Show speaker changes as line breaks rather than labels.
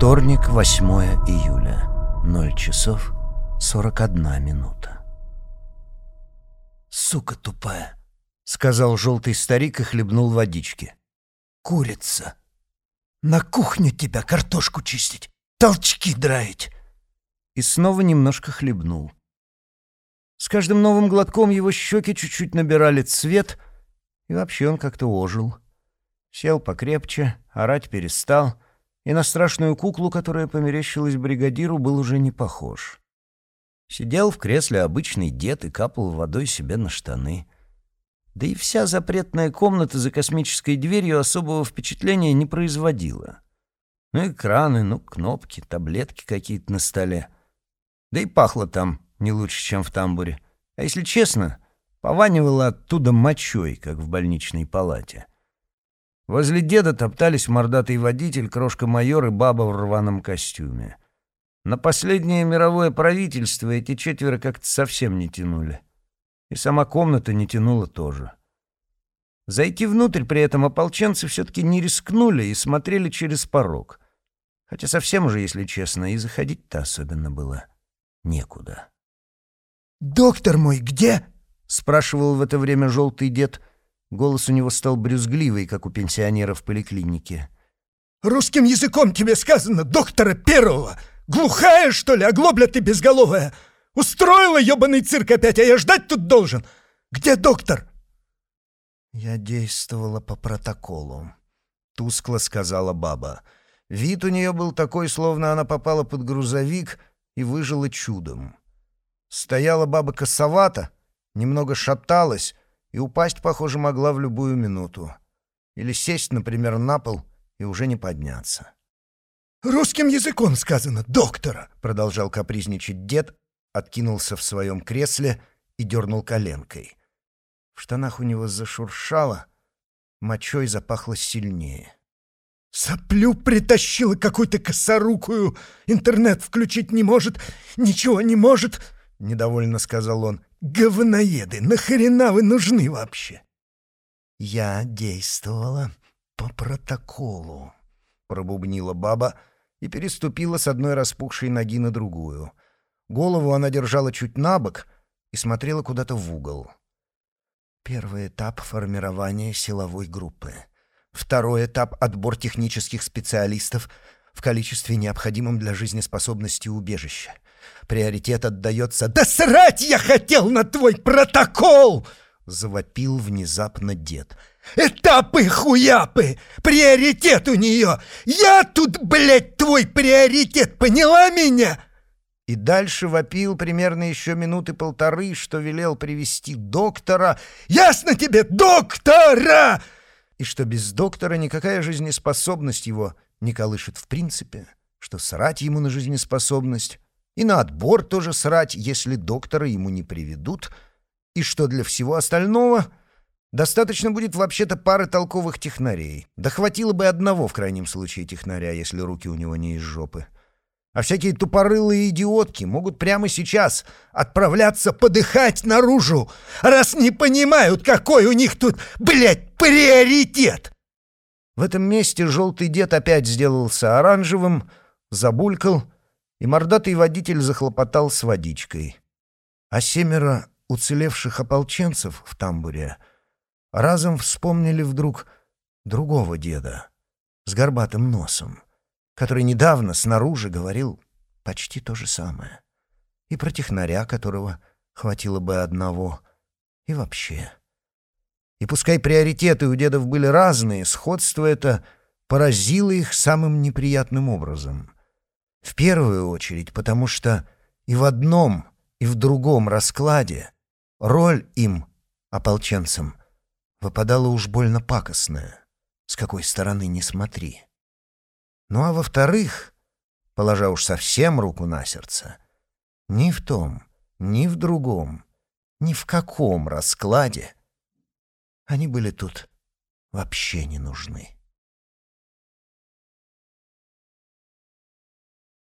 Вторник, 8 июля. 0 часов 41 минута.
«Сука тупая», —
сказал желтый старик и хлебнул водички.
«Курица! На кухню тебя картошку чистить, толчки драить!»
И снова немножко хлебнул. С каждым новым глотком его щеки чуть-чуть набирали цвет, и вообще он как-то ожил. Сел покрепче, орать перестал, и на страшную куклу, которая померещилась бригадиру, был уже не похож. Сидел в кресле обычный дед и капал водой себе на штаны. Да и вся запретная комната за космической дверью особого впечатления не производила. Ну, экраны, ну, кнопки, таблетки какие-то на столе. Да и пахло там не лучше, чем в тамбуре. А если честно, пованивало оттуда мочой, как в больничной палате. Возле деда топтались мордатый водитель, крошка-майор и баба в рваном костюме. На последнее мировое правительство эти четверо как-то совсем не тянули. И сама комната не тянула тоже. Зайти внутрь при этом ополченцы все-таки не рискнули и смотрели через порог. Хотя совсем уже, если честно, и заходить-то особенно было некуда.
«Доктор мой где?»
— спрашивал в это время желтый дед — Голос у него стал брюзгливый, как у пенсионера в поликлинике.
«Русским языком тебе сказано, доктора первого! Глухая, что ли, оглобля ты безголовая? Устроила ебаный цирк опять, а я ждать тут должен! Где доктор?»
«Я действовала по протоколу», — тускло сказала баба. Вид у нее был такой, словно она попала под грузовик и выжила чудом. Стояла баба косовато, немного шаталась, и упасть, похоже, могла в любую минуту. Или сесть, например, на пол и уже не подняться.
«Русским языком сказано, доктора!»
— продолжал капризничать дед, откинулся в своем кресле и дернул коленкой. В штанах у него зашуршало, мочой запахло сильнее.
«Соплю притащила какую-то косорукую, интернет включить не может, ничего не может!» — недовольно сказал он. «Говноеды, нахрена вы нужны вообще?»
«Я действовала по протоколу», — пробубнила баба и переступила с одной распухшей ноги на другую. Голову она держала чуть на бок и смотрела куда-то в угол. Первый этап формирования силовой группы. Второй этап — отбор технических специалистов в количестве необходимом для жизнеспособности убежища. Приоритет отдается «Да срать я хотел на твой протокол!» Завопил внезапно дед.
«Этапы-хуяпы! Приоритет у нее! Я тут, блядь, твой приоритет, поняла меня?»
И дальше вопил примерно еще минуты полторы, что велел привести доктора.
«Ясно тебе, доктора!»
И что без доктора никакая жизнеспособность его не колышет в принципе, что срать ему на жизнеспособность и на отбор тоже срать, если доктора ему не приведут, и что для всего остального достаточно будет вообще-то пары толковых технарей. Да хватило бы одного, в крайнем случае, технаря, если руки у него не из жопы. А всякие тупорылые идиотки могут прямо сейчас отправляться подыхать наружу, раз не понимают, какой у них тут, блядь, приоритет. В этом месте желтый дед опять сделался оранжевым, забулькал — и мордатый водитель захлопотал с водичкой. А семеро уцелевших ополченцев в тамбуре разом вспомнили вдруг другого деда с горбатым носом, который недавно снаружи говорил почти то же самое. И про технаря, которого хватило бы одного, и вообще. И пускай приоритеты у дедов были разные, сходство это поразило их самым неприятным образом — в первую очередь, потому что и в одном, и в другом раскладе роль им, ополченцам, выпадала уж больно пакостная, с какой стороны не смотри. Ну а во-вторых, положа уж совсем руку на сердце, ни в том, ни в другом, ни в каком раскладе они были тут вообще не нужны.